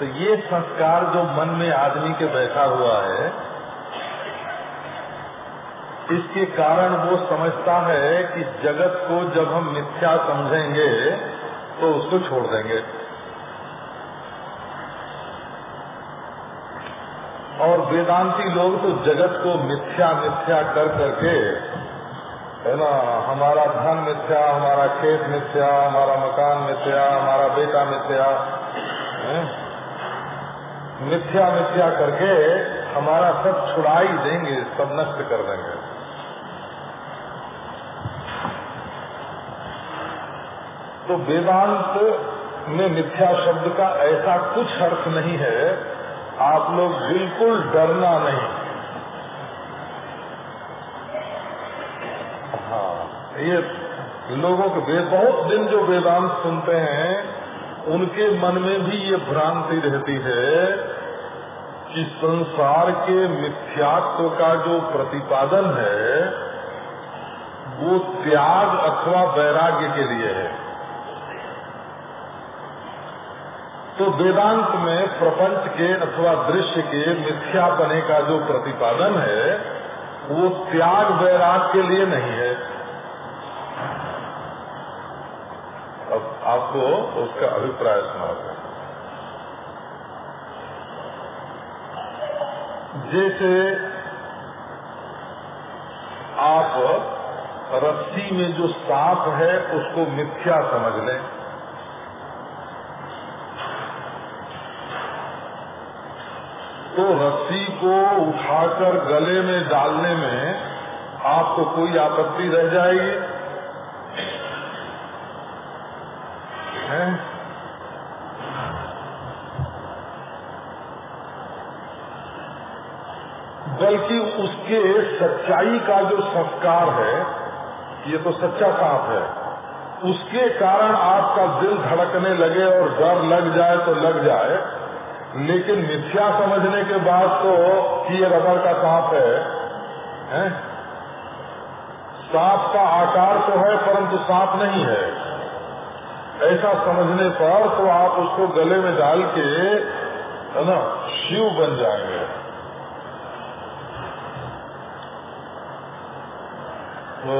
तो ये संस्कार जो मन में आदमी के बैठा हुआ है, इसके कारण वो समझता है कि जगत को जब हम मिथ्या समझेंगे तो उसको छोड़ देंगे। और वेदांती लोग तो जगत को मिथ्या मिथ्या कर करके, है ना, हमारा धन मिथ्या, हमारा खेत मिथ्या, हमारा मकान मिथ्या, हमारा बेटा मिथ्या मिथ्या मिथ्या करके हमारा सब छुड़ाई देंगे, सब नष्ट कर देंगे। तो वेदांत में मिथ्या शब्द का ऐसा कुछ अर्थ नहीं है, आप लोग बिल्कुल डरना नहीं। हाँ ये लोगों के बहुत दिन जो वेदांत सुनते हैं, उनके मन में भी ये भ्रांति रहती है कि संसार के मिथ्यात्व का जो प्रतिपादन है, वो त्याग अथवा वैराग्य के लिए है। तो वेदांत में प्रपंच के अथवा दृश्य के मिथ्यापने का जो प्रतिपादन है, वो त्याग वैराग के लिए नहीं है। अब आपको उसका अभिप्राय सुनाते हैं जैसे आप रस्सी में जो सांप है, उसको मिथ्या समझ लें। तो रस्सी को उठाकर गले में डालने में आपको कोई आपत्ति रह जाएगी है? उसके सच्चाई का जो संस्कार है ये तो सच्चा सांप है। उसके कारण आपका दिल धड़कने लगे और डर लग जाए तो लग जाए लेकिन मिथ्या समझने के बाद तो कि ये रबर का सांप है, है? सांप का आकार तो है परंतु सांप नहीं है। ऐसा समझने पर तो आप उसको गले में डाल के है ना शिव बन जाएँगे। तो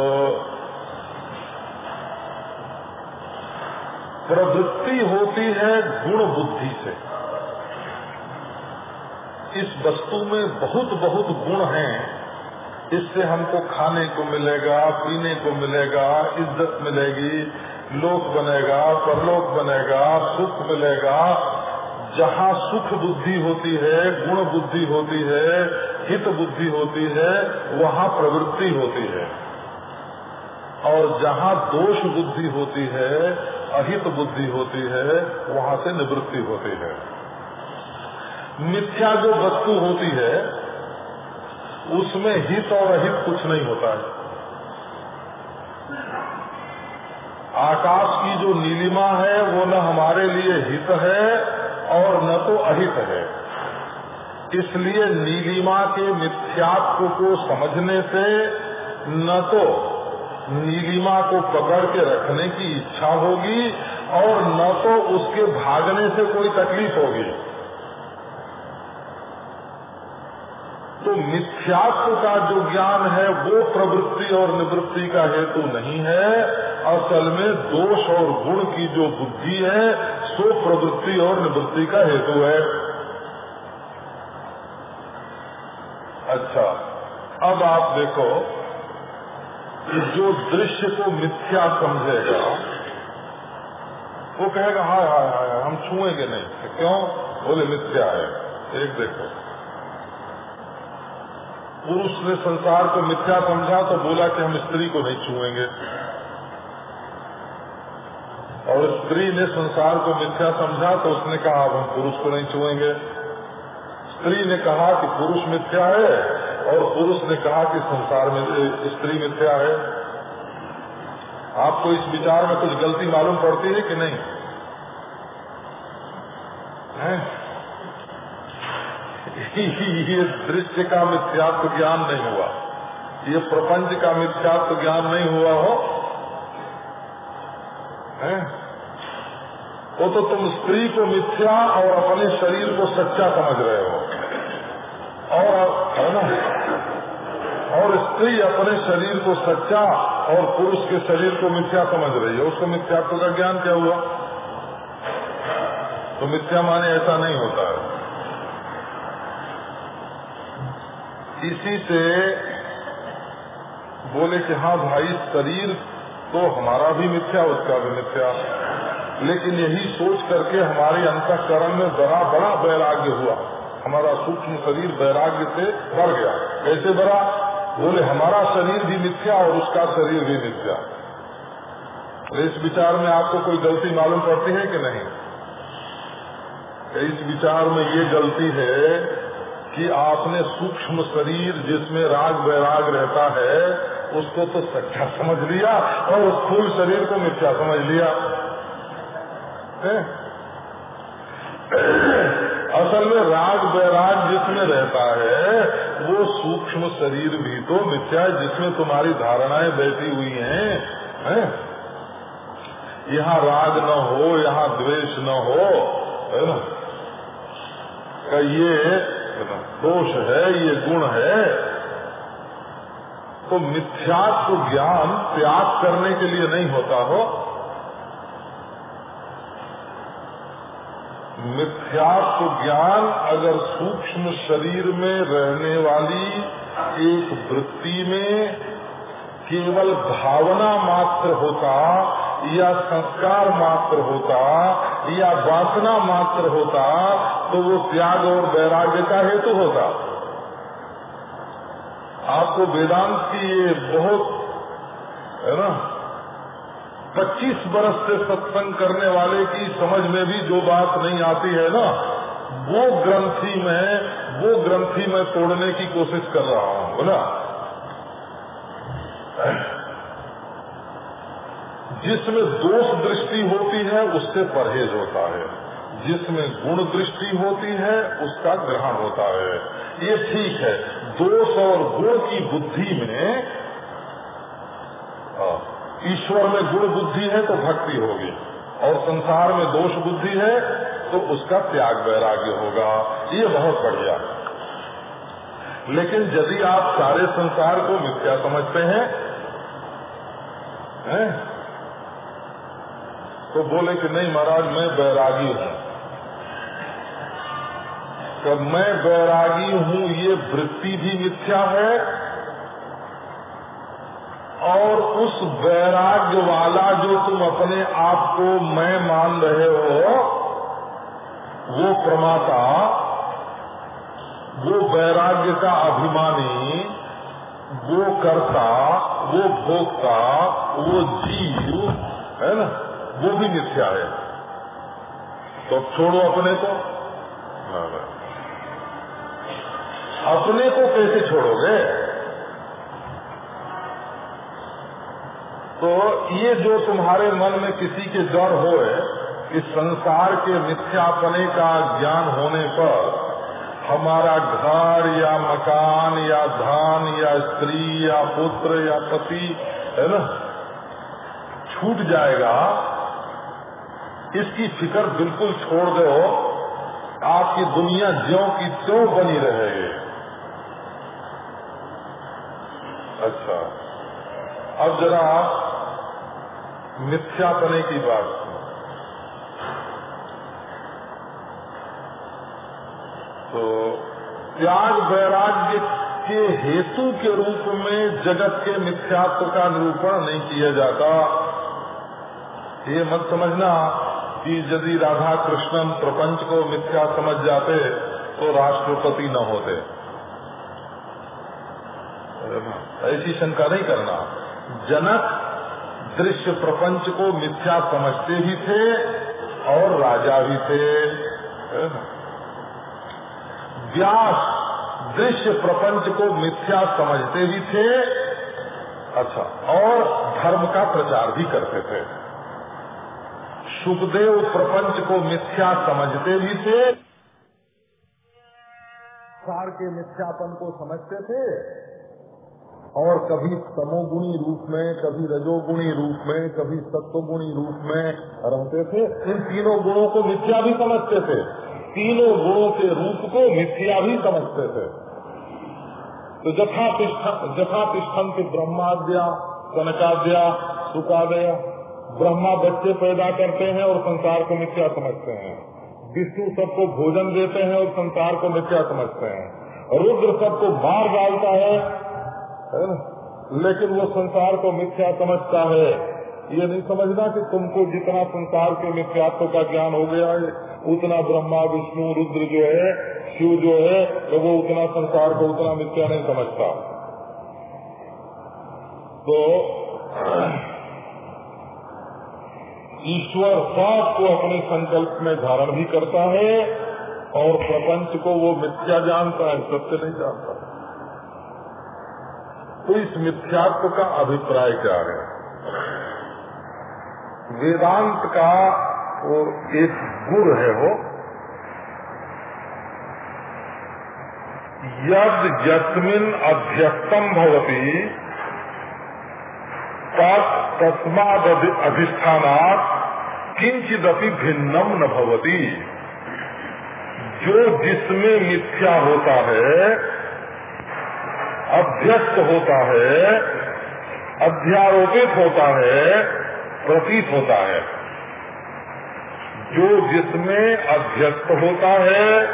प्रवृत्ति होती है गुण बुद्धि से। इस वस्तु में बहुत बहुत गुण हैं। इससे हमको खाने को मिलेगा, पीने को मिलेगा, इज़्ज़त मिलेगी, लोक बनेगा, परलोक बनेगा, सुख मिलेगा। जहाँ सुख बुद्धि होती है, गुण बुद्धि होती है, हित बुद्धि होती है, वहाँ प्रवृत्ति होती है। और जहाँ दोष बुद्धि होती है, अहित बुद्धि होती है, वहाँ से निवृत्ति होती है। मिथ्या जो वस्तु होती है, उसमें हित और अहित कुछ नहीं होता है। आकाश की जो नीलिमा है, वो न हमारे लिए हित है और न तो अहित है। इसलिए नीलिमा के मिथ्यात्व को समझने से न तो नीलिमा को पकड़ के रखने की इच्छा होगी और न तो उसके भागने से कोई तकलीफ़ होगी। तो मिथ्यात्व का जो ज्ञान है, वो प्रवृत्ति और निवृत्ति का हेतु नहीं है। असल में दोष और गुण की जो बुद्धि है, सो प्रवृत्ति और निवृत्ति का हेतु है। अच्छा अब आप देखो कि जो दृश्य को मिथ्या समझेगा, वो कहेगा, हाय हाय हाय, हम छुएँगे नहीं। क्यों? बोले, मिथ्या है। एक देखो। पुरुष ने संसार को मिथ्या समझा तो बोला कि हम स्त्री को नहीं छुएँगे। और स्त्री ने संसार को मिथ्या समझा तो उसने कहा, अब हम पुरुष को नहीं छुएँगे। स्त्री ने कहा कि पुरुष मिथ्या है और पुरुष ने कहा कि संसार में स्त्री मिथ्या है। आपको इस विचार में कुछ गलती मालूम पड़ती है कि नहीं? है? ये दृश्य का मिथ्यात्व ज्ञान नहीं हुआ। ये प्रपंच का मिथ्यात्व ज्ञान नहीं हुआ हो। है? वो तो तुम स्त्री को मिथ्या और अपने शरीर को सच्चा समझ रहे हो। और, है ना? और स्त्री अपने शरीर को सच्चा और पुरुष के शरीर को मिथ्या समझ रही है। उसको मिथ्यात्व का ज्ञान क्या हुआ? तो मिथ्या माने ऐसा नहीं होता है। इसी से बोले कि हाँ भाई, शरीर तो हमारा भी मिथ्या, उसका भी मिथ्या। लेकिन यही सोच करके हमारे अंतकरण में बड़ा बड़ा वैराग्य हुआ। हमारा सूक्ष्म शरीर वैराग्य से भर गया। कैसे बढ़ा? बोले, हमारा शरीर भी मिथ्या और उसका शरीर भी मिथ्या। इस विचार में आपको कोई गलती मालूम पड़ती है कि नहीं? इस विचार में ये गलती है कि आपने सूक्ष्म शरीर जिसमें राग वैराग रहता है, उसको तो सच्चा समझ लिया और उस फूल शरीर को मिथ्या समझ लिया। असल में राग वैराग जिसमें रहता है वो सूक्ष्म शरीर भी तो मिथ्या है जिसमें तुम्हारी धारणाएँ बैठी हुई हैं, है? यहाँ राग न हो, यहाँ द्वेष न हो, है ना? का ये दोष है, ये गुण है। तो मिथ्यात्व ज्ञान त्याग करने के लिए नहीं होता हो। मिथ्यात्व ज्ञान अगर सूक्ष्म शरीर में रहने वाली एक वृत्ति में केवल भावना मात्र होता, या संस्कार मात्र होता, या वासना मात्र होता तो वो त्याग और वैराग्य का हेतु होता। आपको वेदांत की ये बहुत, है ना 25 बरस से सत्संग करने वाले की समझ में भी जो बात नहीं आती है ना, वो ग्रंथी में, वो ग्रंथी में तोड़ने की कोशिश कर रहा हूँ, बोला। जिसमें दोष दृष्टि होती है, उससे परहेज होता है। जिसमें गुण दृष्टि होती है, उसका ग्रहण होता है। ये ठीक है, दोष और गुण की बुद्धि में ईश्वर में गुण बुद्धि है तो भक्ति होगी। और संसार में दोष बुद्धि है तो उसका त्याग वैराग्य होगा। ये बहुत बढ़िया। लेकिन यदि आप सारे संसार को मिथ्या समझते हैं, है? तो बोले कि नहीं महाराज, मैं बैरागी हूँ। कब मैं बैरागी हूँ, ये वृत्ति भी मिथ्या है और उस वैराग्य वाला जो तुम अपने आप को मैं मान रहे हो, वो प्रमाता, वो वैराग्य का अभिमानी, वो कर्ता, वो भोक्ता, वो जीव, है ना? वो भी मिथ्या है। तो छोड़ो अपने को। अपने को कैसे छोड़ोगे? तो ये जो तुम्हारे मन में किसी के डर हो कि संसार के मिथ्यापने का ज्ञान होने पर, हमारा घर या मकान या धन या स्त्री या पुत्र या पति, है ना, छूट जाएगा। इसकी फ़िक्र बिल्कुल छोड़ दो। आपकी दुनिया ज्यो की त्यों बनी रहेगी। अच्छा। अब जरा मिथ्यापने की बात तो त्याग वैराग्य के हेतु के रूप में जगत के मिथ्यात्व का निरूपण नहीं किया जाता। ये मत समझना कि यदि राधा कृष्णन प्रपंच को मिथ्या समझ जाते तो राष्ट्रपति न होते। ऐसी शंका नहीं करना। जनक दृश्य प्रपंच को मिथ्या समझते भी थे और राजा भी थे। व्यास दृश्य प्रपंच को मिथ्या समझते भी थे। अच्छा और धर्म का प्रचार भी करते थे। सुखदेव प्रपंच को मिथ्या समझते भी थे। सार के मिथ्यापन को समझते थे। और कभी तमोगुणी रूप में, कभी रजोगुणी रूप में, कभी सत्वगुणी रूप में रहते थे। इन तीनों गुणों को मिथ्या भी समझते थे। तीनों गुणों के रूप को मिथ्या भी समझते थे। तो जथा तिष्ठन ब्रह्माद्या, कनकाद्या सुखादया ब्रह्मा बच्चे पैदा करते हैं और संसार को मिथ्या समझते हैं। विष्णु सबको भोजन देते हैं और संसार को मिथ्या समझते हैं। रुद्र सबको मार डालता है है ना? लेकिन वो संसार को मिथ्या समझता है। ये नहीं समझना कि तुमको जितना संसार के मिथ्यात्व का ज्ञान हो गया है, उतना ब्रह्मा, विष्णु, रुद्र जो है, शिव जो है तो वो उतना संसार को उतना मिथ्या नहीं समझता। तो ईश्वर सात को अपने संकल्प में धारण भी करता है और प्रपंच को वो मिथ्या जानता है, सत्य नहीं जानता। तो इस मिथ्यात्व का अभिप्राय क्या है? वेदांत का वो एक गुण है वो। यद यस्मिन अध्यस्तम भवती तस्माद अधिष्ठानात किंचिदपि भिन्नम न भवती। जो जिसमें मिथ्या होता है अभ्यस्त होता है, अध्यारोपित होता है, प्रतीत होता है। जो जिसमें अध्यस्त होता है,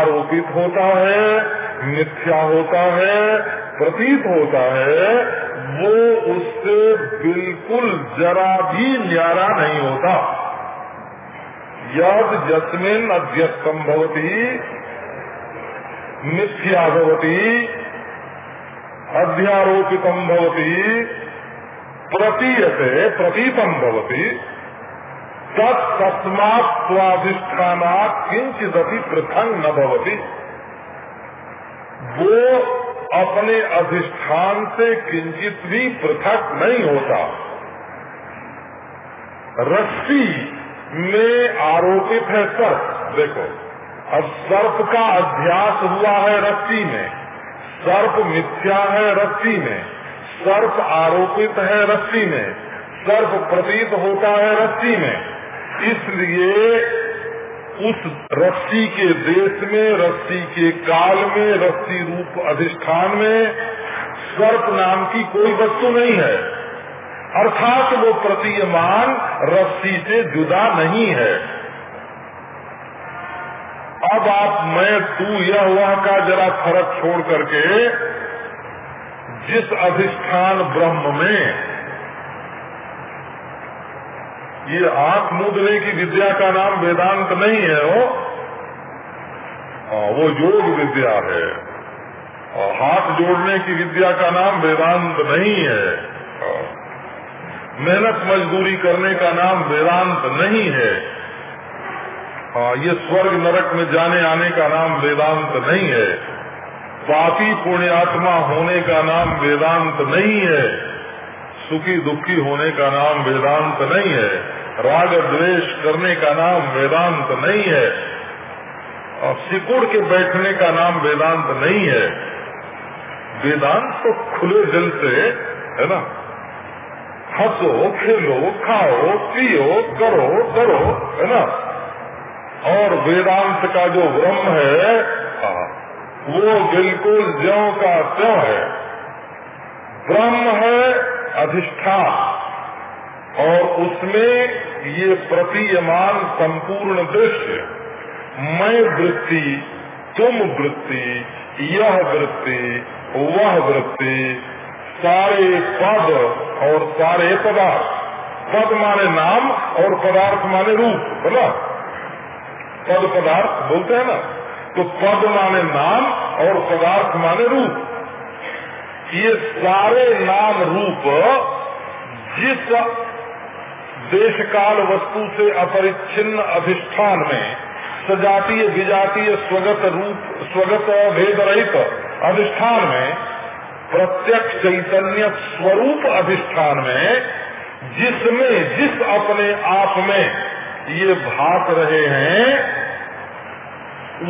आरोपित होता है, मिथ्या होता है, प्रतीत होता है, वो उससे बिल्कुल जरा भी न्यारा नहीं होता। यद जस्मिन अध्यस्तम भवती, मिथ्या भवती अध्यारोपितम भवती। प्रतीयते प्रतीतम भवती। तत्मात स्वाधिष्ठाना पृथंग न भवती। वो अपने अधिष्ठान से किंचित भी पृथक नहीं होता। रस्सी में आरोपित है सर्प। देखो, अब सर्प का अध्यास हुआ है रस्सी में। सर्प मिथ्या है रस्सी में, सर्प आरोपित है रस्सी में, सर्प प्रतीत होता है रस्सी में। इसलिए उस रस्सी के देश में, रस्सी के काल में, रस्सी रूप अधिष्ठान में सर्प नाम की कोई वस्तु नहीं है। अर्थात वो प्रतीयमान रस्सी से जुदा नहीं है। अब आप मैं तू यह वह का जरा फ़र्क छोड़ करके जिस अधिष्ठान ब्रह्म में ये आँख मुदने की विद्या का नाम वेदांत नहीं है वो वो योग विद्या है और हाथ जोड़ने की विद्या का नाम वेदांत नहीं हाँ, मेहनत मजदूरी करने का नाम वेदांत नहीं है हाँ ये स्वर्ग नरक में जाने आने का नाम वेदांत नहीं है। पापी पुण्यात्मा होने का नाम वेदांत नहीं है। सुखी दुखी होने का नाम वेदांत नहीं है। राग द्वेष करने का नाम वेदांत नहीं है। और सिकुड़ के बैठने का नाम वेदांत नहीं है। वेदांत तो खुले दिल से है ना? हंसो, खेलो, खाओ, पियो, करो करो, है ना? और वेदांत का जो ब्रह्म है वो बिल्कुल ज्यो का त्यों है। ब्रह्म है अधिष्ठान, और उसमें ये प्रतीयमान संपूर्ण दृश्य, मैं वृत्ति, तुम वृत्ति, यह वृत्ति, वह वृत्ति, सारे पद और सारे पदार्थ। पद माने नाम और पदार्थ माने रूप बोला पद पदार्थ बोलते हैं ना तो पद माने नाम और पदार्थ माने रूप। ये सारे नाम रूप जिस देश काल वस्तु से अपरिच्छिन्न अधिष्ठान में सजातीय, विजातीय, स्वगत रूप, स्वगत भेद रहित अधिष्ठान में, प्रत्यक्ष चैतन्य स्वरूप अधिष्ठान में, जिसमें, जिस अपने आप में ये भाग रहे हैं,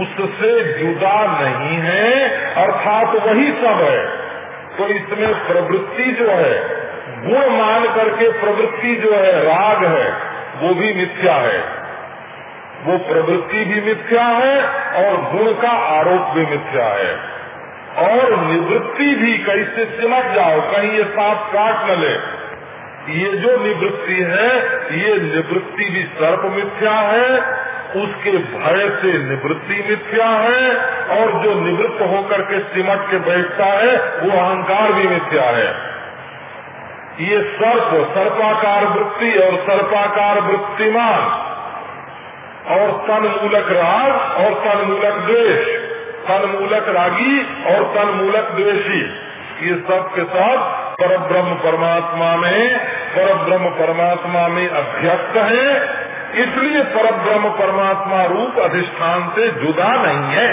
उससे जुदा नहीं है, अर्थात वही सब है। तो इसमें प्रवृत्ति जो है, गुण मान करके प्रवृत्ति जो है, राग है, वो भी मिथ्या है। वो प्रवृत्ति भी मिथ्या है और गुण का आरोप भी मिथ्या है। और निवृत्ति भी, कहीं से सिमट जाओ, कहीं ये सांप काट न ले। ये जो निवृत्ति है, ये निवृत्ति भी सर्प मिथ्या है, उसके भय से निवृत्ति मिथ्या है, और जो निवृत्त होकर के सिमट के बैठता है, वो अहंकार भी मिथ्या है। ये सर्प, सर्पाकार वृत्ति और सर्पाकार वृत्तिमान, और तन मूलक राग और तन मूलक द्वेष, तन मूलक रागी और तन मूलक द्वेषी, ये सब के सब पर ब्रह्म परमात्मा में पर ब्रह्म परमात्मा में अभ्यक्त है, इसलिए पर ब्रह्म परमात्मा रूप अधिष्ठान से जुदा नहीं है।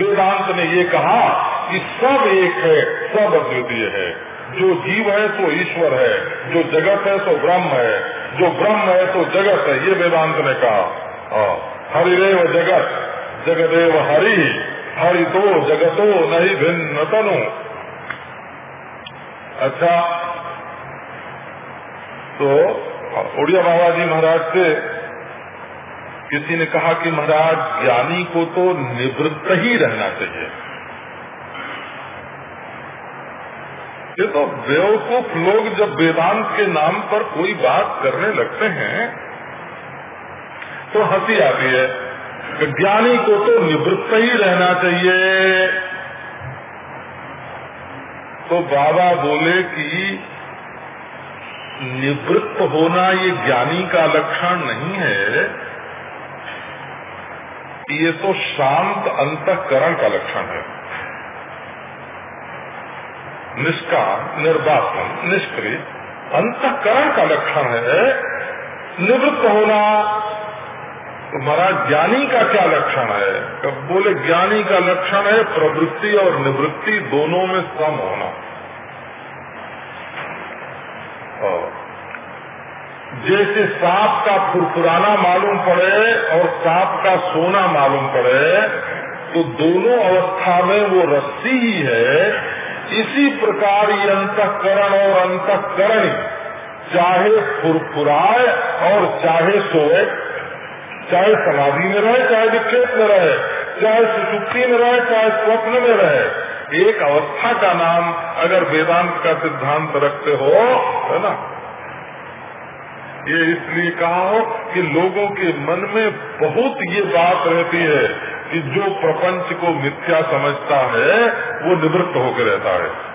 वेदांत ने ये कहा कि सब एक है, सब अद्वितीय है। जो जीव है तो ईश्वर है, जो जगत है तो ब्रह्म है, जो ब्रह्म है तो जगत है, ये वेदांत ने कहा। हरिदेव जगत, जगदेव हरि हरि तो जगतो नहीं भिन्न तनु। अच्छा तो उड़िया बाबा जी महाराज से किसी ने कहा कि महाराज, ज्ञानी को तो निवृत्त ही रहना चाहिए। ये तो बेवकूफ़ लोग जब वेदांत के नाम पर कोई बात करने लगते हैं तो हँसी आती है कि ज्ञानी को तो निवृत्त ही रहना चाहिए। तो बाबा बोले कि निवृत्त होना ये ज्ञानी का लक्षण नहीं है। ये तो शांत अंतकरण का लक्षण है। निष्काम निर्वासन, निष्क्रिय, अंतकरण का लक्षण है। निवृत्त होना तो महाराज, ज्ञानी का क्या लक्षण है? कब बोले, ज्ञानी का लक्षण है प्रवृत्ति और निवृत्ति दोनों में सम होना। जैसे सांप का फुरफुराना मालूम पड़े और सांप का सोना मालूम पड़े तो दोनों अवस्था में वो रस्सी ही है। इसी प्रकार ये अंतकरण और अंतकरण, चाहे फुरफुराए और चाहे सोए चाहे समाधि में रहे, चाहे विक्षेप में रहे, चाहे सुसुप्ति में रहे, चाहे स्वप्न में रहे। एक अवस्था का नाम अगर वेदांत का सिद्धांत रखते हो, है ना? ये इसलिए कहा हो कि लोगों के मन में बहुत ये बात रहती है कि जो प्रपंच को मिथ्या समझता है, वो निवृत्त होकर रहता है।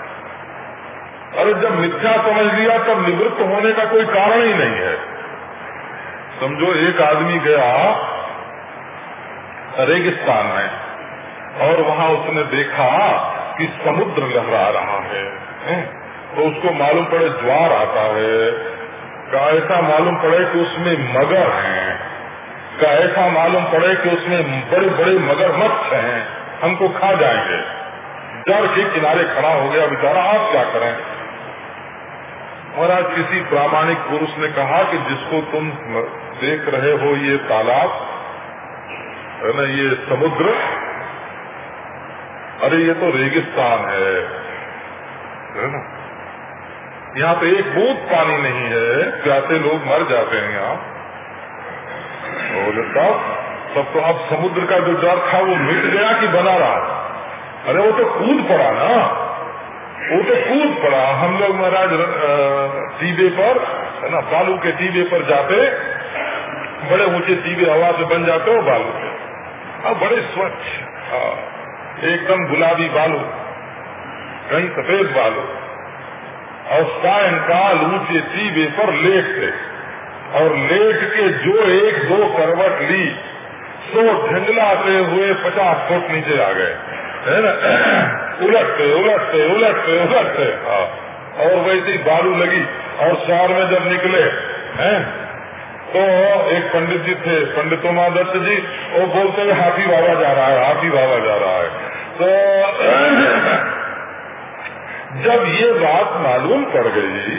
अरे जब मिथ्या समझ लिया, तब निवृत्त होने का कोई कारण ही नहीं है। समझो एक आदमी गया, रेगिस्तान में, और वहाँ उसने देखा कि समुद्र लहरा रहा है? तो उसको मालूम पड़े ज्वार आता है। का ऐसा मालूम पड़े कि उसमें मगर हैं? का ऐसा मालूम पड़े कि उसमें बड़े बड़े मगरमच्छ हैं? हमको खा जाएँगे। जड़ के किनारे खड़ा हो गया बेचारा। आप क्या करें? और आज किसी प्रामाणिक पुरुष ने कहा कि जिसको तुम देख रहे हो ये तालाब? है ना, ये समुद्र? अरे, ये तो रेगिस्तान है। है ना? यहाँ तो एक बूंद पानी नहीं है प्यासे लोग मर जाते हैं यहाँ। तब तब तो अब समुद्र का जो डर था, वो मिट गया कि बना रहा। अरे, वो तो कूद पड़ा ना। वो तो कूद पड़ा। हम लोग महाराज टीबे पर, है ना, बालू के टीबे पर जाते। बड़े ऊँचे टीबे हवा से बन जाते हो, बालू अब बड़े स्वच्छ एकदम गुलाबी बालू, कहीं सफ़ेद बालू। और सायंकाल ऊँचे टीबे पर लेटते और लेट के जो एक दो करवट ली, सो झंझलाते हुए पचास फुट नीचे आ गए। है ना? उलटते उलटते उलटते उलटते हाँ। और वैसे ही बालू लगी। और शहर में जब निकले, हैं तो एक पंडित जी थे पंडित दत्त जी वो बोलते हुए हाथी बाबा जा रहा है हाथी बाबा जा रहा है तो जब ये बात मालूम पड़ गई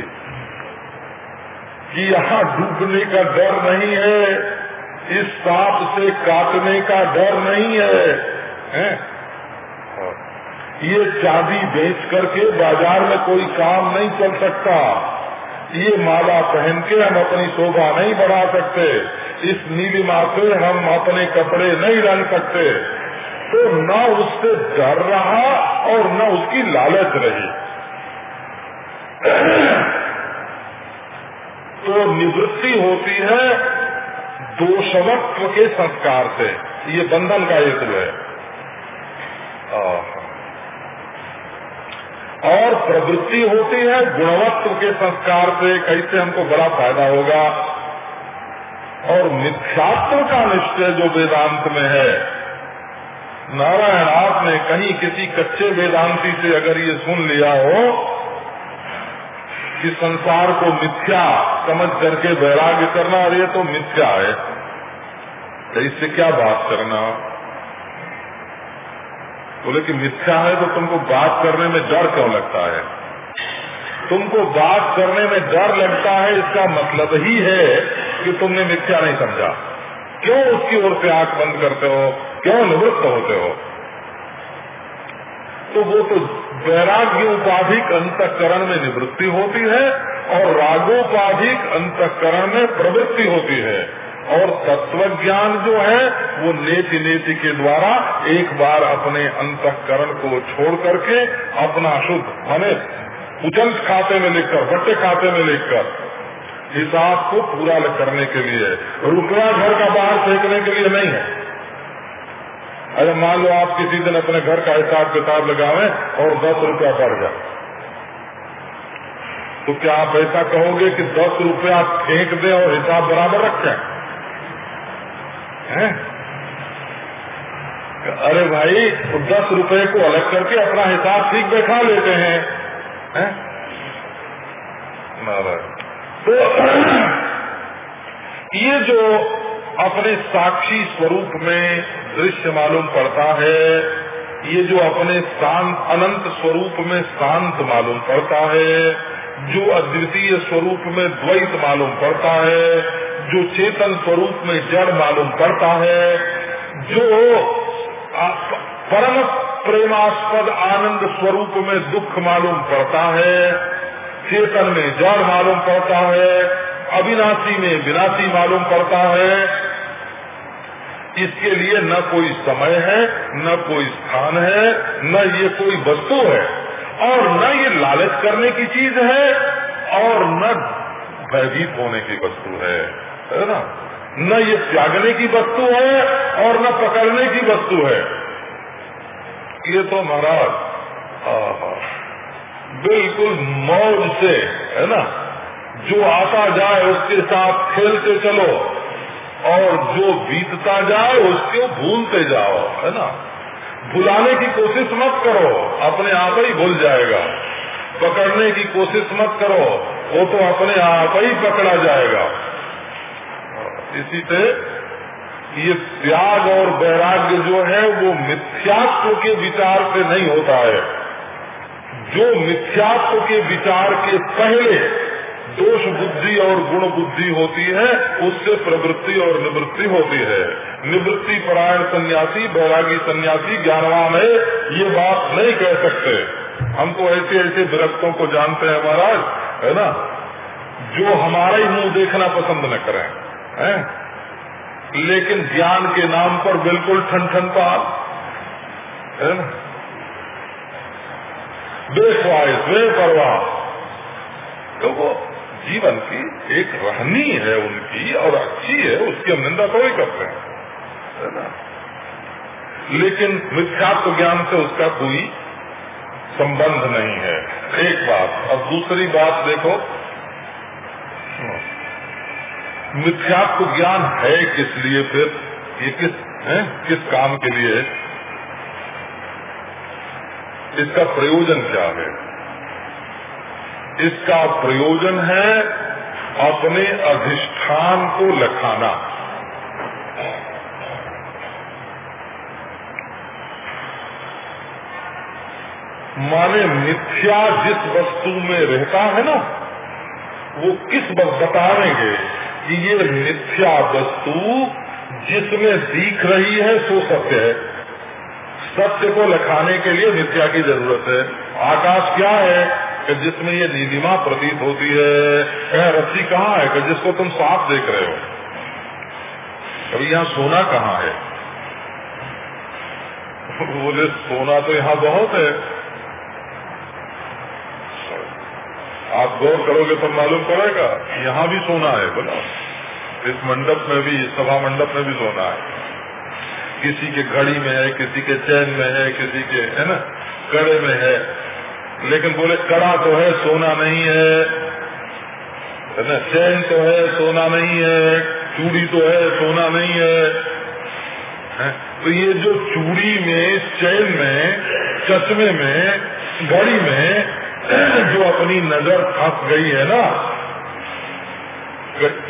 कि यहाँ डूबने का डर नहीं है इस सांप से काटने का डर नहीं है, है? ये चांदी बेच करके बाज़ार में कोई काम नहीं चल सकता ये माला पहन के हम अपनी शोभा नहीं बढ़ा सकते। इस नीलिमा से हम अपने कपड़े नहीं रंग सकते। तो न उससे डर रहा और न उसकी लालच रही। तो निवृत्ति होती है दोषवत्व के संस्कार से। ये बंधन का हेतु है। और प्रवृत्ति होती है गुणवत्व के संस्कार से कैसे हमको बड़ा फ़ायदा होगा। और मिथ्यात्व का निश्चय जो वेदांत में है, नारायण, आपने कहीं किसी कच्चे वेदांती से अगर ये सुन लिया हो कि संसार को मिथ्या समझ करके वैराग्य करना, और ये तो मिथ्या है तो इससे क्या बात करना? बोले कि मिथ्या है तो तुमको बात करने में डर क्यों लगता है? तुमको बात करने में डर लगता है, इसका मतलब ही है कि तुमने मिथ्या नहीं समझा। क्यों उसकी ओर से आँख बंद करते हो? क्यों निवृत्त होते हो? तो वो तो वैराग्य उपाधिक अंतकरण में निवृत्ति होती है और रागोपाधिक अंतकरण में प्रवृत्ति होती है। और तत्व ज्ञान जो है, वो नेति नेति के द्वारा एक बार अपने अंतकरण को छोड़ करके अपना शुद्ध, माने उचल खाते में लिखकर, बट्टे खाते में लिखकर हिसाब को पूरा करने के लिए, रुकना घर का बाहर फेंकने के लिए नहीं है। अरे मान लो आप किसी दिन अपने घर का हिसाब किताब लगावे और दस रुपया बढ़ जाए तो क्या आप ऐसा कहोगे कि दस रुपया फेंक दे और हिसाब बराबर रखें? हैं? अरे भाई दस रुपए को अलग करके अपना हिसाब ठीक बैठा लेते हैं है? तो ये जो अपने साक्षी स्वरूप में दृश्य मालूम पड़ता है, ये जो अपने शांत, अनंत स्वरूप में शांत मालूम पड़ता है, जो अद्वितीय स्वरूप में द्वैत मालूम पड़ता है जो चेतन स्वरूप में जड़ मालूम पड़ता है, जो परम प्रेमास्पद आनंद स्वरूप में दुख मालूम पड़ता है, चेतन में जड़ मालूम पड़ता है, अविनाशी में विनाशी मालूम पड़ता है, इसके लिए न कोई समय है, न कोई स्थान है, न ये कोई वस्तु है, और न ये लालच करने की चीज़ है, और न भयभीत होने की वस्तु है। है ना? न ये त्यागने की वस्तु है और न पकड़ने की वस्तु है। ये तो महाराज बिल्कुल मौज से, है ना? जो आता जाए उसके साथ खेलते चलो और जो बीतता जाए उसको भूलते जाओ, है ना? भुलाने की कोशिश मत करो, अपने आप ही भूल जाएगा। पकड़ने की कोशिश मत करो, वो तो अपने आप ही पकड़ा जाएगा। इसी से ये त्याग और वैराग्य जो है, वो मिथ्यात्व के विचार से नहीं होता है। जो मिथ्यात्व के विचार के पहले दोष बुद्धि और गुण बुद्धि होती है, उससे प्रवृत्ति और निवृत्ति होती है। निवृत्ति परायण सन्यासी बैरागी सन्यासी ज्ञानवान है ये बात नहीं कह सकते। हम तो ऐसे ऐसे विरक्तों को जानते हैं महाराज, है ना? जो हमारा ही मुँह देखना पसंद न करें। हैं? लेकिन ज्ञान के नाम पर बिल्कुल ठन ठन पाल। है ना? बेपरवाह। तो वो जीवन की एक रहनी है उनकी और अच्छी है, उसकी हम निंदा थोड़ी करते हैं। है ना? लेकिन मिथ्यात्व ज्ञान से उसका कोई संबंध नहीं है। एक बात अब दूसरी बात देखो मिथ्यात्व ज्ञान है किस लिए फिर? ये किस, है? किस काम के लिए इसका प्रयोजन क्या है? इसका प्रयोजन है अपने अधिष्ठान को लखाना। माने मिथ्या जिस वस्तु में रहता है ना, वो किस बताएँगे? कि ये मिथ्या वस्तु, जिसमें दिख रही है, सो सत्य है। सत्य को लखाने के लिए मिथ्या की ज़रूरत है। आकाश क्या है कि जिसमें ये नीलिमा प्रतीत होती है? रस्सी कहाँ है कि जिसको तुम साफ़ देख रहे हो? अभी यहाँ सोना कहाँ है? बोले, सोना तो यहाँ बहुत है। आप गौर करोगे तो मालूम पड़ेगा। यहाँ भी सोना है बोला। इस मंडप में भी सभा मंडप में भी सोना है। किसी के घड़ी में है किसी के चैन में है किसी के है ना? कड़े में है। लेकिन बोले कड़ा तो है सोना नहीं है ना? चैन तो है सोना नहीं है। चूड़ी तो है सोना नहीं है, है? तो ये जो चूड़ी में चैन में चश्मे में घड़ी में जो अपनी नज़र फंस गई है ना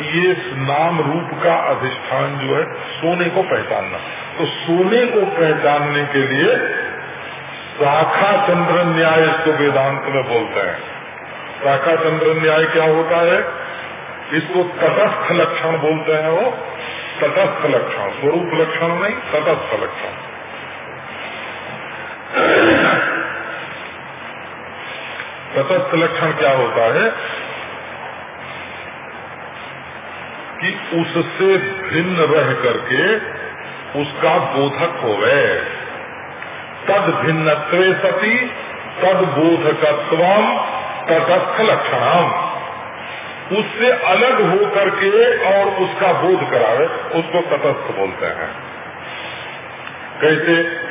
ये नाम रूप का अधिष्ठान जो है सोने को पहचानना। तो सोने को पहचानने के लिए शाखा चंद्र न्याय इसको वेदांत में बोलते हैं। शाखा चंद्र न्याय क्या होता है? इसको तटस्थ लक्षण बोलते हैं वो। तटस्थ लक्षण, स्वरूप लक्षण नहीं, तटस्थ लक्षण। तटस्थ लक्षण क्या होता है कि उससे भिन्न रह करके उसका बोधक हो गए तद भिन्न सती, तद बोधकत्व, तटस्थ लक्षणम उससे अलग हो करके और उसका बोध करावे, उसको तटस्थ बोलते हैं। कैसे?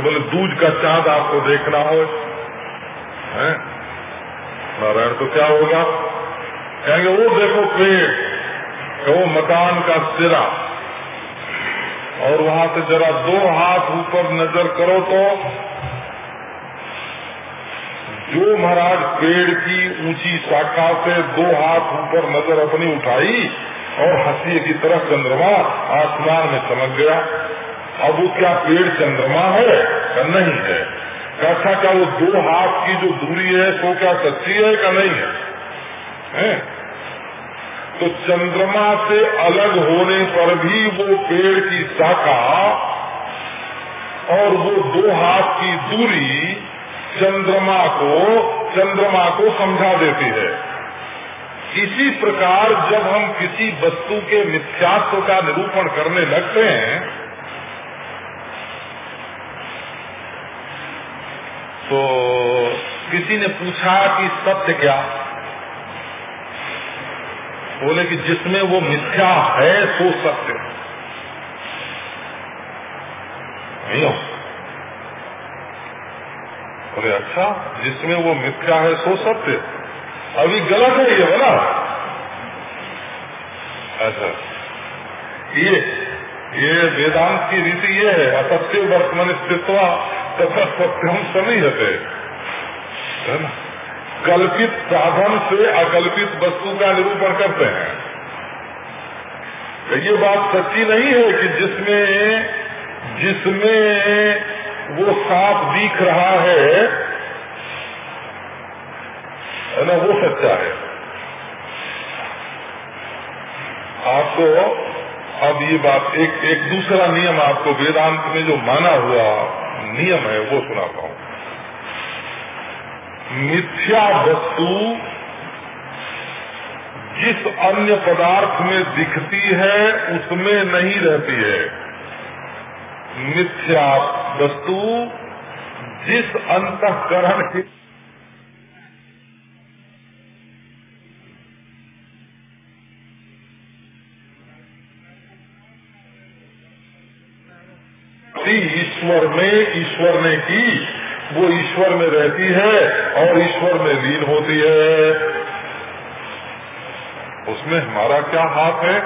बोले दूध का चाँद आपको देखना हो। है? नारायण तो क्या होगा कहेंगे, वो देखो पेड़ वो मकान का सिरा। और वहाँ से जरा दो हाथ ऊपर नज़र करो तो जो महाराज पेड़ की ऊँची शाखा से दो हाथ ऊपर नज़र अपनी उठाई और हँसी की तरफ़ चंद्रमा आसमान में चमक गया। अब वो क्या पेड़ चंद्रमा है या नहीं है? कैसा क्या वो दो हाथ की जो दूरी है तो क्या सच्ची है क्या नहीं है, है? तो चंद्रमा से अलग होने पर भी वो पेड़ की शाखा और वो दो हाथ की दूरी चंद्रमा को चंद्रमा को समझा देती है इसी प्रकार जब हम किसी वस्तु के मिथ्यात्व का निरूपण करने लगते हैं तो किसी ने पूछा कि सत्य क्या? बोले कि जिसमें वो मिथ्या है सो सत्य। बोले अच्छा जिसमें वो मिथ्या है, सो सत्य। अभी गलत है ये, बोला? अच्छा। ये ये वेदांत की रीति ये है, असत्य वर्तमान स्थित तथा सत्यम सभी है ना? कल्पित साधन से अकल्पित वस्तु का निरूपण करते हैं। तो ये बात सच्ची नहीं है कि जिसमें जिसमें वो सांप दिख रहा है ना, वो सच्चा है। आपको अब ये बात, एक एक दूसरा नियम आपको वेदांत में जो माना हुआ नियम है, वो सुनाता हूँ। मिथ्या वस्तु जिस अन्य पदार्थ में दिखती है, उसमें नहीं रहती है। मिथ्या वस्तु जिस अंतकरण के ईश्वर ने की, वो ईश्वर में रहती है और ईश्वर में लीन होती है। उसमें हमारा क्या हाथ है?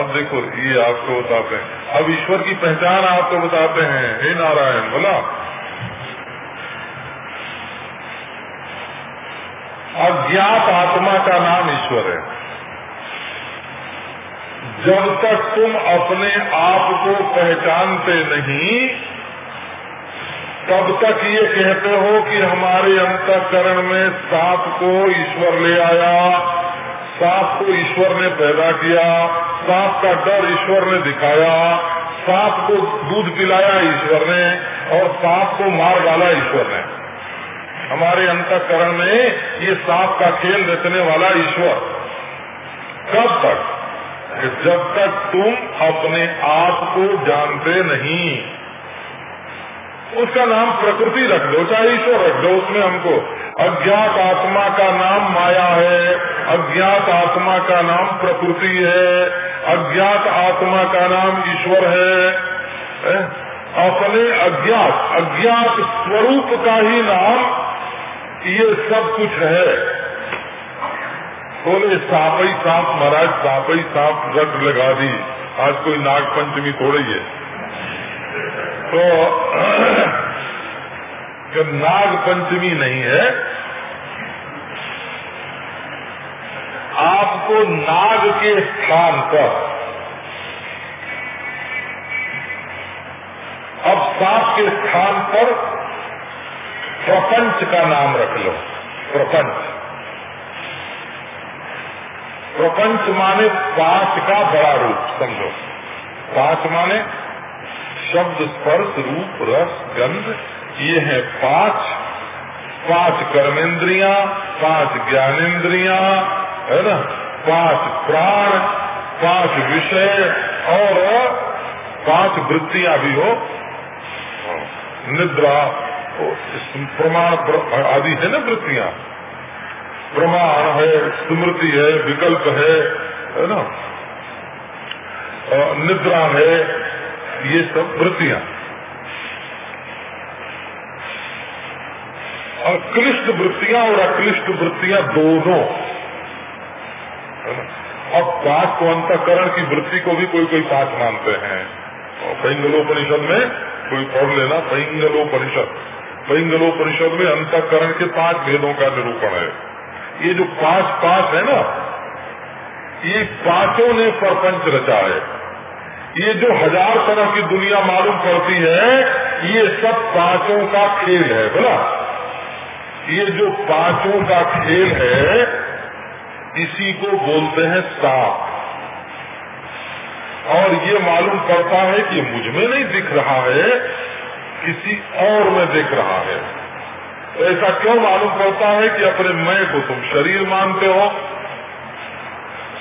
अब देखो, ये आपको बताते हैं। अब ईश्वर की पहचान आपको बताते हैं। हे नारायण, बोला। अज्ञात आत्मा का नाम ईश्वर है। जब तक तुम अपने आप को पहचानते नहीं, तब तक ये कहते हो कि हमारे अंतकरण में सांप को ईश्वर ले आया। सांप को ईश्वर ने पैदा किया, सांप का डर ईश्वर ने दिखाया, सांप को दूध पिलाया ईश्वर ने, और सांप को मार डाला ईश्वर ने। हमारे अंतकरण में ये सांप का खेल रचने वाला ईश्वर। कब तक? जब तक तुम अपने आप को जानते नहीं। उसका नाम प्रकृति रख दो, चाहे ईश्वर रख दो उसमें हमको। अज्ञात आत्मा का नाम माया है, अज्ञात आत्मा का नाम प्रकृति है, अज्ञात आत्मा का नाम ईश्वर है। अपने अज्ञात अज्ञात स्वरूप का ही नाम, ये सब कुछ है। बोले सांप ही सांप, महाराज सांप ही सांप रट लगा दी। आज कोई नाग पंचमी थोड़ी है। तो नाग पंचमी नहीं है, आपको नाग के स्थान पर, अब सांप के स्थान पर प्रपंच का नाम रख लो, प्रपंच। प्रपंच माने पाँच का बड़ा रूप, समझो। पाँच माने शब्द, स्पर्श, रूप, रस, गंध, ये है पाँच। पाँच कर्मेंद्रिया, पाँच ज्ञानेन्द्रिया है ना? पाँच प्राण, पाँच विषय, और पाँच वृत्तियाँ भी हो। निद्रा प्रमाण, आदि है ना वृत्तियाँ? प्रमाण है, स्मृति है, विकल्प है है ना? निद्रा है, ये सब वृत्तियाँ। अक्लिष्ट वृत्तियाँ और अक्लिष्ट वृत्तियाँ दोनों अब पाँच को अंतकरण की वृत्ति को भी कोई कोई पाँच मानते हैं। पैंगलोपनिषद में कोई पढ़ लेना, पैंगलोपनिषद। पैंगलोपनिषद में अंतकरण के पाँच भेदों का निरूपण है। ये जो पाँच पाँच है ना, ये पाँचों ने प्रपंच रचा है। ये जो हज़ार तरह की दुनिया मालूम पड़ती है, ये सब पाँचों का खेल है, बोला। ये जो पाँचों का खेल है, इसी को बोलते हैं सांप। और ये मालूम पड़ता है कि मुझमें नहीं दिख रहा है, किसी और में दिख रहा है। ऐसा क्यों मालूम पड़ता है कि अपने मैं को तुम शरीर मानते हो?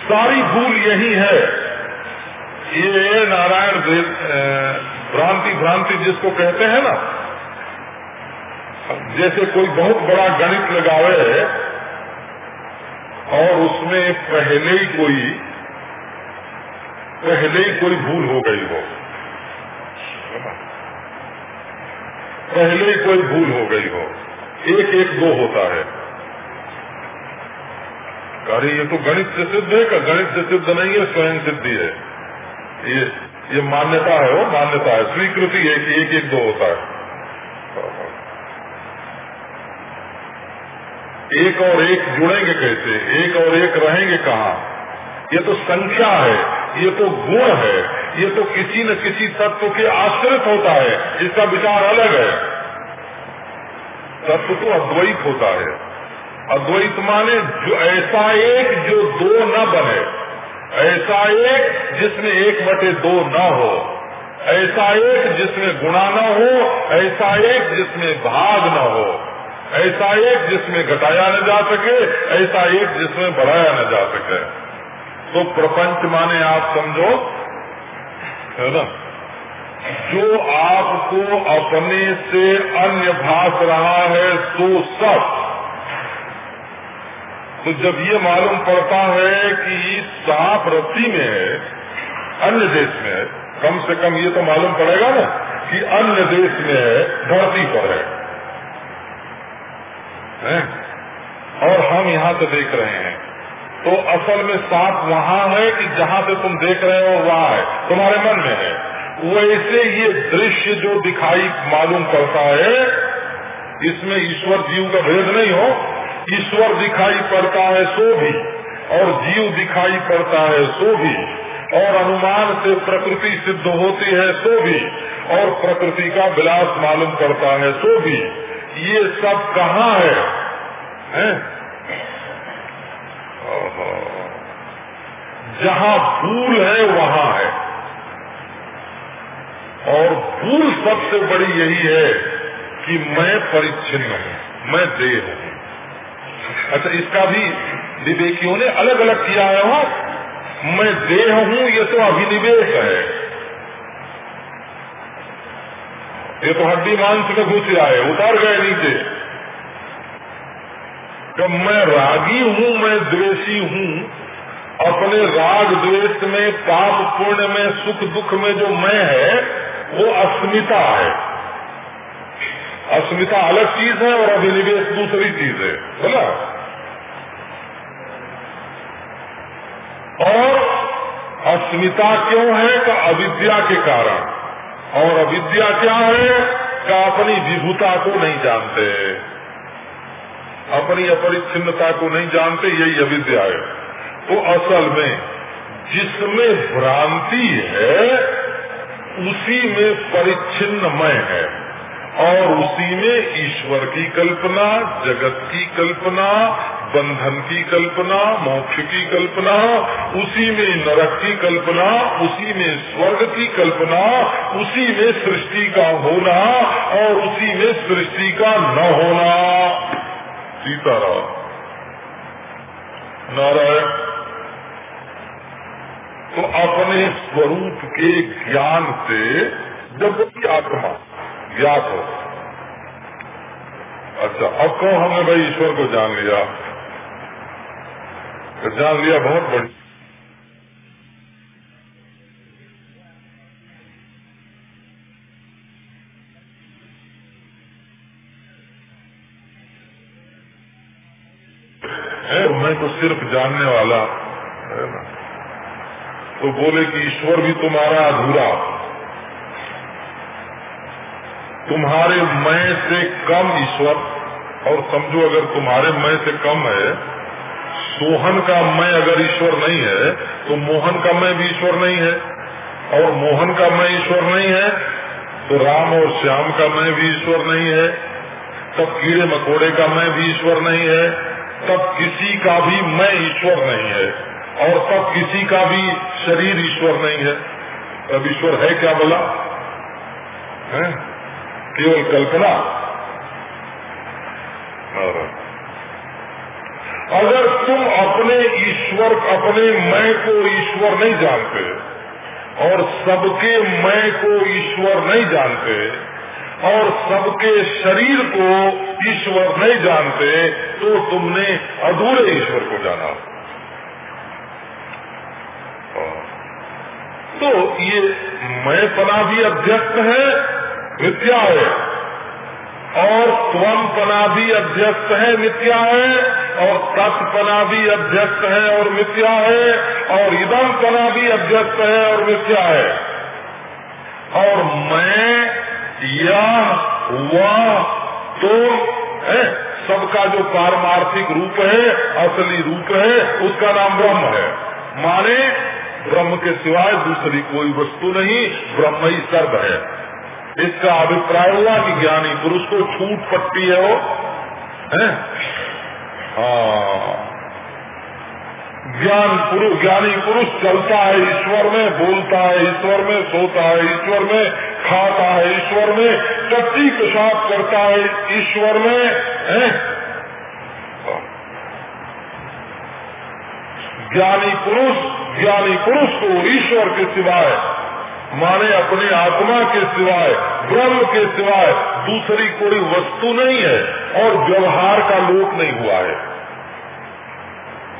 सारी भूल यही है। ये नारायण भ्रांति भ्रांति जिसको कहते हैं ना। जैसे कोई बहुत बड़ा गणित लगावे और उसमें पहले ही कोई, पहले ही कोई भूल हो गई हो। पहले ही कोई भूल हो गई हो। एक एक दो होता है। अरे, ये तो गणित से सिद्ध है का गणित से सिद्ध नहीं है, स्वयं सिद्धि है। ये ये मान्यता है, वो मान्यता है। स्वीकृति है कि एक एक दो होता है। एक और एक जुड़ेंगे कैसे? एक और एक रहेंगे कहा? ये तो संख्या है, ये तो गुण है, ये तो किसी न किसी तत्व के आश्रित होता है, इसका विचार अलग है। तत्व तो अद्वैत होता है। अद्वैत माने जो ऐसा एक जो दो न बने। ऐसा एक जिसमें एक बटे दो न हो। ऐसा एक जिसमें गुणा न हो। ऐसा एक जिसमें भाग न हो। ऐसा एक जिसमें घटाया न जा सके। ऐसा एक जिसमें बढ़ाया न जा सके। तो प्रपंच माने आप समझो, है ना? जो आपको अपने से अन्य भाष रहा है सो सब। तो जब ये मालूम पड़ता है कि सांप रस्सी में है, अन्य देश में है, कम से कम ये तो मालूम पड़ेगा ना कि अन्य देश में है, धरती पर है। है? और हम यहाँ से देख रहे हैं। तो असल में सांप वहाँ है कि जहाँ से तुम देख रहे हो, वहाँ है। तुम्हारे मन में है। वैसे ये दृश्य जो दिखाई मालूम पड़ता है इसमें ईश्वर जीव का भेद नहीं हो। ईश्वर दिखाई पड़ता है सो भी और जीव दिखाई पड़ता है सो भी। और अनुमान से प्रकृति सिद्ध होती है सो भी और प्रकृति का विलास मालूम पड़ता है सो भी। ये सब कहाँ है, है? जहाँ भूल है वहाँ है। और भूल सबसे बड़ी यही है कि मैं परिच्छिन्न हूँ, मैं देह हूँ। अच्छा इसका भी विवेकियों ने अलग अलग किया है वो मैं देह हूँ, ये तो अभिनिवेश है। ये तो हड्डी मांस में घुस आए उतार गए नीचे। तो मैं रागी हूँ, मैं द्वेषी हूँ। अपने राग द्वेष में, पाप पुण्य में, सुख दुख में जो मैं है वो अस्मिता है। अस्मिता अलग चीज़ है और अभिनिवेश दूसरी चीज़ है। बोला? और अस्मिता क्यों है? का अविद्या के कारण। और अविद्या क्या है? का अपनी विभुता को नहीं जानते। अपनी अपरिच्छिन्नता को नहीं जानते, यही अविद्या है। तो असल में जिसमें भ्रांति है उसी में परिच्छिन्न है और उसी में ईश्वर की कल्पना, जगत की कल्पना, बंधन की कल्पना, मोक्ष की कल्पना, उसी में नरक की कल्पना, उसी में स्वर्ग की कल्पना, उसी में सृष्टि का होना और उसी में सृष्टि का न होना। सीताराम। नारायण। तो अपने स्वरूप के ज्ञान से जब आत्मा ज्ञात हो। अच्छा अब कहो हमने भाई ईश्वर को जान लिया। तो जान लिया बहुत बड़ी तो सिर्फ़ जानने वाला तो बोले कि ईश्वर भी तुम्हारा अधूरा। तुम्हारे मैं से कम ईश्वर, और समझो अगर तुम्हारे मैं से कम है, सोहन का मैं अगर ईश्वर नहीं है तो मोहन का मैं भी ईश्वर नहीं है। और मोहन का मैं ईश्वर नहीं है तो राम और श्याम का मैं भी ईश्वर नहीं है। तब कीड़े मकोड़े का मैं भी ईश्वर नहीं है। तब किसी का भी मैं ईश्वर नहीं है। और तब किसी का भी शरीर ईश्वर नहीं है। तब ईश्वर है क्या बोला है? केवल कल्पना। अगर तुम अपने ईश्वर, अपने मैं को ईश्वर नहीं जानते, और सबके मैं को ईश्वर नहीं जानते, और सबके शरीर को ईश्वर नहीं जानते तो तुमने अधूरे ईश्वर को जाना तो ये मैं पना भी अध्यस्त है, मिथ्या है। और स्वम पना भी अध्यस्त है, मिथ्या है, और तत्पना भी अध्यस्त है और मिथ्या है, और इदम पना भी अध्यस्त है और मिथ्या है। और मैं, यह, वह तो है, सबका जो पारमार्थिक रूप है, असली रूप है, उसका नाम ब्रह्म है। माने ब्रह्म के सिवाय दूसरी कोई वस्तु नहीं, ब्रह्म ही सर्व है। इसका अभिप्राय हुआ कि ज्ञानी पुरुष को छूट पट्टी है वो, है? हाँ। ज्ञान पुरुष ज्ञानी पुरुष चलता है ईश्वर में, बोलता है ईश्वर में, सोता है ईश्वर में, खाता है ईश्वर में कच्ची पेशाब करता है ईश्वर में, है? ज्ञानी पुरुष ज्ञानी पुरुष को ईश्वर के सिवाय, माने अपने आत्मा के सिवाय, ब्रह्म के सिवाय दूसरी कोई वस्तु नहीं है और व्यवहार का लोप नहीं हुआ है।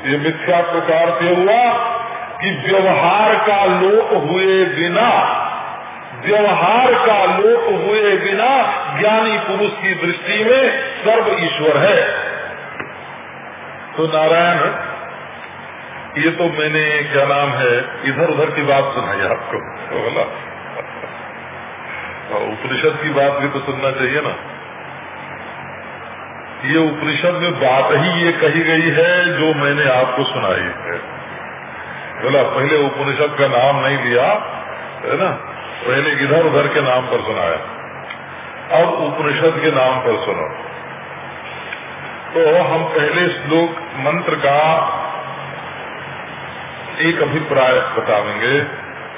ये मिथ्या प्रकार से हुआ कि व्यवहार का लोप हुए बिना, व्यवहार का लोप हुए बिना ज्ञानी पुरुष की दृष्टि में सर्व ईश्वर है। तो नारायण ये तो मैंने, क्या नाम है इधर उधर की बात सुनाई आपको। तो बोला उपनिषद की बात भी तो सुनना चाहिए ना। ये उपनिषद में बात ही ये कही गई है, जो मैंने आपको सुनाई है। बोला, पहले उपनिषद का नाम नहीं लिया, है ना? पहले इधर उधर के नाम पर सुनाया। अब उपनिषद के नाम पर सुनो। तो हम पहले श्लोक मंत्र का एक अभिप्राय बताएँगे,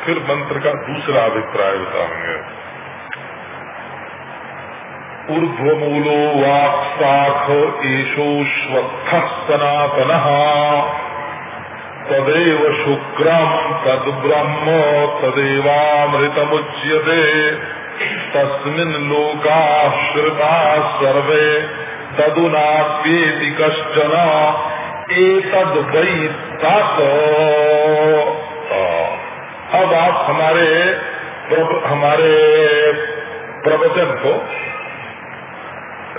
फिर मंत्र का दूसरा अभिप्राय बताएँगे। ऊर्ध्वमूलो वाक्साख एषोश्वत्थ सनातन, तदेव शुक्रम तद ब्रह्म तदेवामृतमुच्यते, तस्मिन् लोकाश्रिता सर्वे तदुनाप्येति कश्चन एतद वै तत् अब आप हमारे हमारे प्रवचन को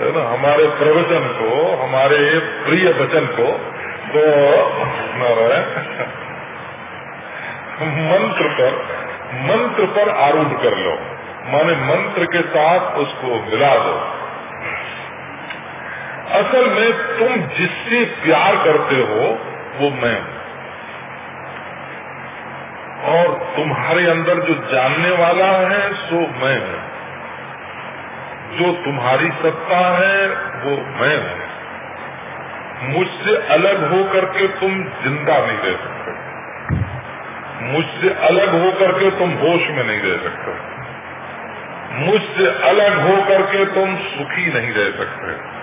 ना, हमारे प्रवचन को, हमारे प्रिय वचन को तो मंत्र पर मंत्र पर आरूढ़ कर लो। माने मंत्र के साथ उसको मिला दो। असल में तुम जिससे प्यार करते हो, वो मैं और तुम्हारे अंदर जो जानने वाला है, सो मैं हूँ। जो तुम्हारी सत्ता है, वो मैं हूँ। मुझसे अलग हो करके तुम ज़िंदा नहीं रह सकते। मुझसे अलग हो करके तुम होश में नहीं रह सकते। मुझसे अलग हो करके तुम सुखी नहीं रह सकते।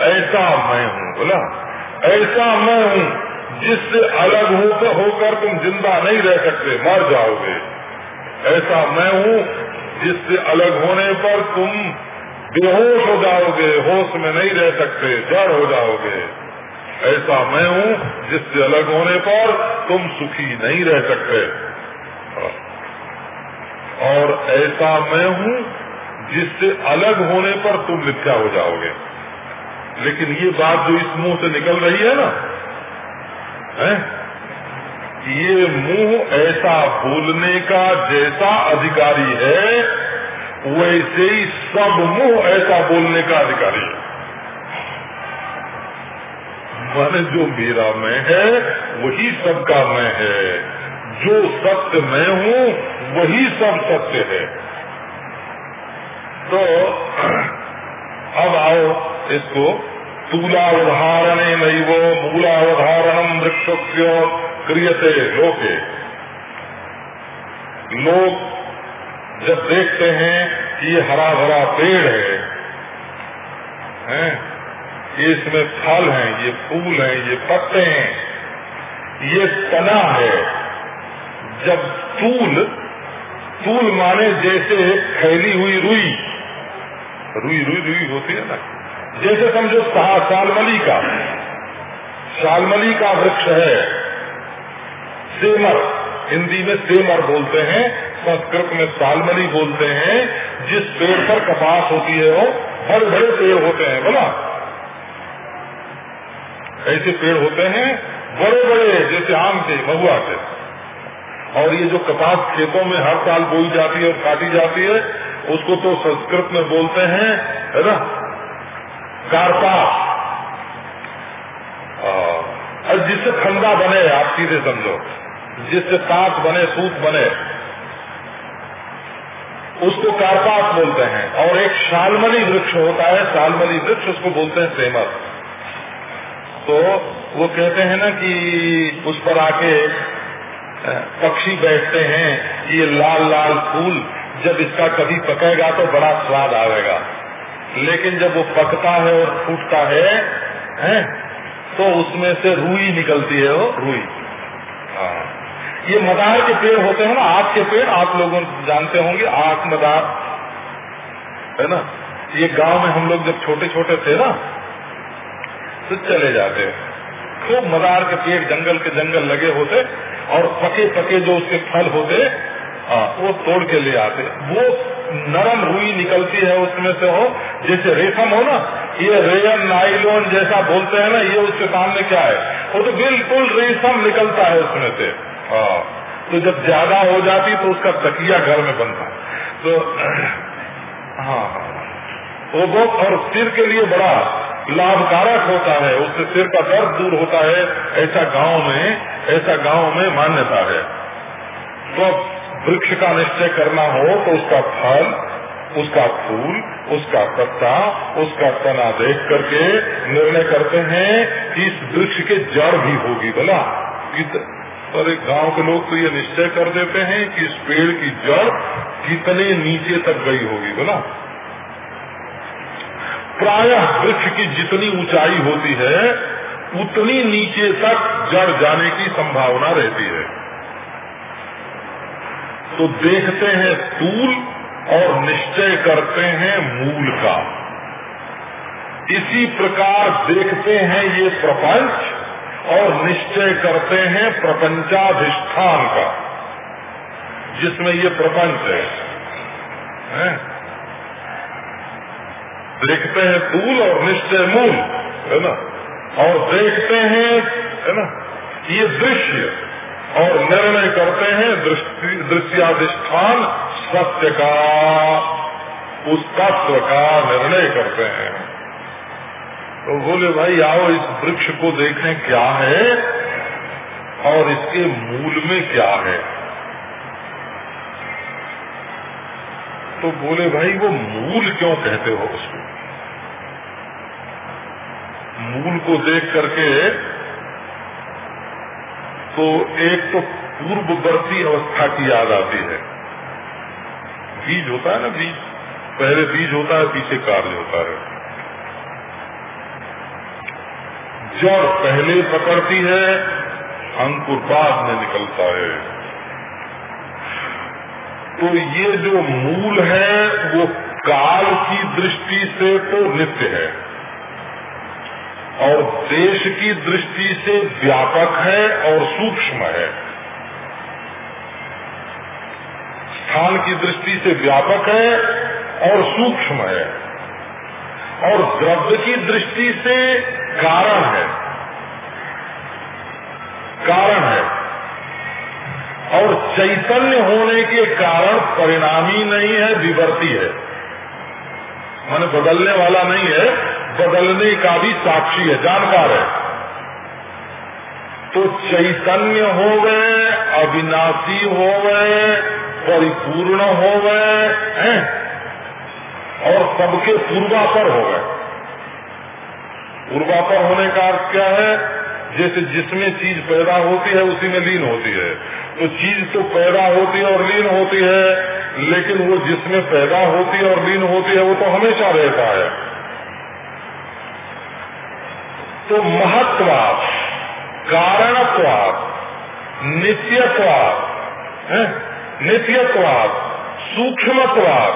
ऐसा मैं हूँ, बोला। ऐसा मैं हूँ, जिससे अलग होकर होकर तुम ज़िंदा नहीं रह सकते, मर जाओगे। ऐसा मैं हूँ, जिससे अलग होने पर तुम बेहोश हो जाओगे, होश में नहीं रह सकते, जड़ हो जाओगे। ऐसा मैं हूँ, जिससे अलग होने पर तुम सुखी नहीं रह सकते। और ऐसा मैं हूँ, जिससे अलग होने पर तुम मिथ्या हो जाओगे। लेकिन ये बात जो इस मुँह से निकल रही है ना, है? ये मुँह ऐसा बोलने का जैसा अधिकारी है, वैसे ही सब मुँह ऐसा बोलने का अधिकारी है। मन जो मेरा मैं है, वही सबका मैं है। जो सत्य मैं हूँ, वही सब सत्य है। तो इसको तूलावधारणे नहीं वो मूलावधारणम वृक्ष क्रियते लोके लोग जब देखते हैं कि ये हरा भरा पेड़ है हैं? इसमें फल हैं, ये फूल हैं, ये पत्ते हैं ये तना है जब तूल तूल माने जैसे फैली हुई रुई रुई रुई रुई होती है ना जैसे समझो सालमली का। सालमली का वृक्ष है। सेमर। हिंदी में सेमर बोलते हैं, संस्कृत में सालमली बोलते हैं। जिस पेड़ पर कपास होती है, वो बड़े बड़े पेड़ होते हैं, बोला। ऐसे पेड़ होते हैं बड़े बड़े जैसे आम के, महुआ के। और ये जो कपास खेतों में हर साल बोई जाती है और काटी जाती है, उसको तो संस्कृत में बोलते हैं, है ना? कारपास और जिससे फंदा बने, आप सीधे समझो। जिससे तांत बने, सूत बने, उसको कारपास बोलते हैं। और एक शालमली वृक्ष होता है, शालमली वृक्ष उसको बोलते हैं सेमर। तो वो कहते हैं ना कि उस पर आके पक्षी बैठते हैं, ये लाल लाल फूल, जब इसका कभी पकेगा तो बड़ा स्वाद आएगा लेकिन जब वो पकता है और फूटता है, है तो उसमें से रुई निकलती है वो रुई। हाँ। ये मदार के पेड़ होते हैं ना आग के पेड़ आप लोगों जानते होंगे आग मदार है ना? ये गाँव में हम लोग जब छोटे छोटे थे ना तो चले जाते। खूब मदार के पेड़ जंगल के जंगल लगे होते और पके पके जो उसके फल होते आ, वो तोड़ के ले आते। वो नरम रुई निकलती है उसमें से हो जैसे रेशम हो ना, ये रेयन नाइलोन जैसा बोलते हैं ना, ये उसके सामने क्या है? वो तो बिल्कुल रेशम निकलता है उसमें से। हाँ। तो जब ज़्यादा हो जाती तो उसका तकिया घर में बनता। तो हाँ वो बहुत, और सिर के लिए बड़ा लाभकारक होता है। उससे सिर का दर्द दूर होता है। ऐसा गाँव में, ऐसा गाँव में मान्यता है। तो वृक्ष का निश्चय करना हो तो उसका फल, उसका फूल, उसका पत्ता, उसका तना देख करके निर्णय करते हैं कि इस वृक्ष के जड़ भी होगी बोला। और एक गाँव के लोग तो ये निश्चय कर देते हैं कि इस पेड़ की जड़ कितने नीचे तक गई होगी बोला। प्रायः वृक्ष की जितनी ऊंचाई होती है, उतनी नीचे तक जड़ जाने की संभावना रहती है। तो देखते हैं तूल और निश्चय करते हैं मूल का। इसी प्रकार देखते हैं ये प्रपंच और निश्चय करते हैं प्रपंचाधिष्ठान का जिसमें ये प्रपंच है, है? देखते हैं तूल और निश्चय मूल है ना? और देखते हैं है ना? ये दृश्य। और निर्णय करते हैं दृश्याधिष्ठान सत्य का। उस तत्व का निर्णय करते हैं। तो बोले, भाई, आओ इस वृक्ष को देखें, क्या है? और इसके मूल में क्या है? तो बोले, भाई, वो मूल क्यों कहते हो उसको? मूल को देख करके तो एक तो पूर्ववर्ती अवस्था की याद आती है। बीज होता है ना बीज। पहले बीज होता है, पीछे कार्य होता है। जड़ पहले पकड़ती है, अंकुर बाद में निकलता है। तो ये जो मूल है, वो काल की दृष्टि से तो नित्य है। और देश की दृष्टि से व्यापक है और सूक्ष्म है। स्थान की दृष्टि से व्यापक है और सूक्ष्म है। और द्रव्य की दृष्टि से कारण है। कारण है। और चैतन्य होने के कारण परिणामी नहीं है, विवर्ती है। माने बदलने वाला नहीं है। बदलने का भी साक्षी है, जानकार है। तो चैतन्य हो गए अविनाशी हो गए परिपूर्ण हो गए हैं? और सबके पूर्वापर हो गए पूर्वापर होने का अर्थ क्या है? जैसे जिसमें चीज़ पैदा होती है, उसी में लीन होती है। तो चीज़ तो पैदा होती है और लीन होती है, लेकिन वो जिसमें पैदा होती है और लीन होती है, वो तो हमेशा रहता है। तो महत्वाद, कारणत्वाद, नित्यत्वाद नित्यत्वाद, सूक्ष्मत्वाद।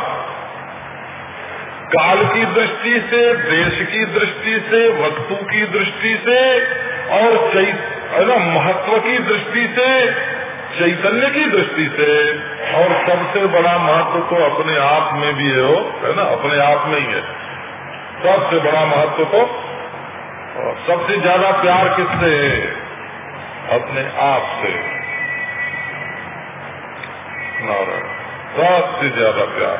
काल की दृष्टि से, देश की दृष्टि से, वस्तु की दृष्टि से, और ना, महत्व की दृष्टि से, चैतन्य की दृष्टि से, और सबसे बड़ा महत्व तो अपने आप में भी है है ना, अपने आप में ही है। सबसे बड़ा महत्व तो सबसे ज़्यादा प्यार किससे है? अपने आप से। नारायण सबसे ज़्यादा प्यार।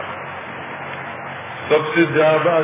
सबसे ज़्यादा